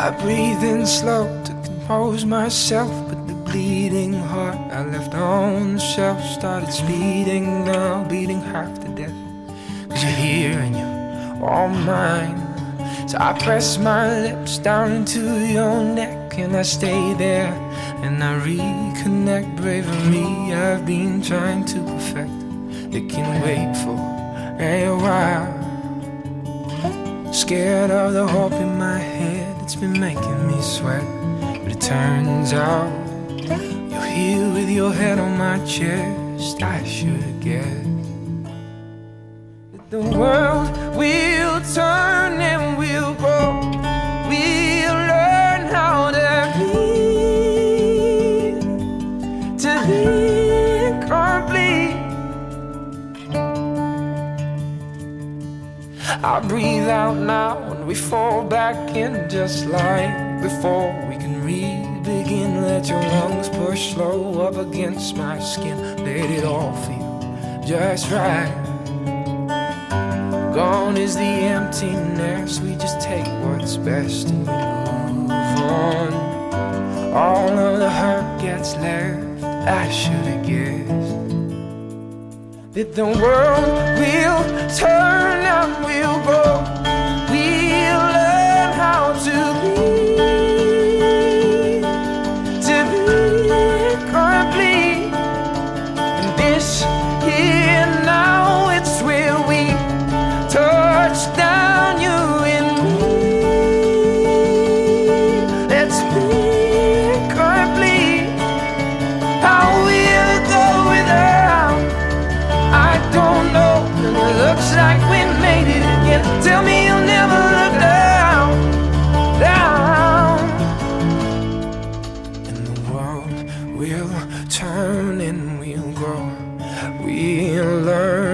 I breathe in slow to compose myself, but the bleeding heart I left on the shelf started speeding now, beating half to death. Cause you're here and you're all mine. So I press my lips down into your neck and I stay there and I reconnect bravery I've been trying to perfect. It can wait for a while. Scared of the hope in my head, it's been making me sweat. But it turns out you're here with your head on my chest. I should guess that the world will I breathe out now and we fall back in just like before. We can re-begin. Let your lungs push slow up against my skin. Let it all feel just right. Gone is the emptiness. We just take what's best and we move on. All of the hurt gets left. I should have guessed that the world will turn and we'll grow. Turn and we'll grow. We'll learn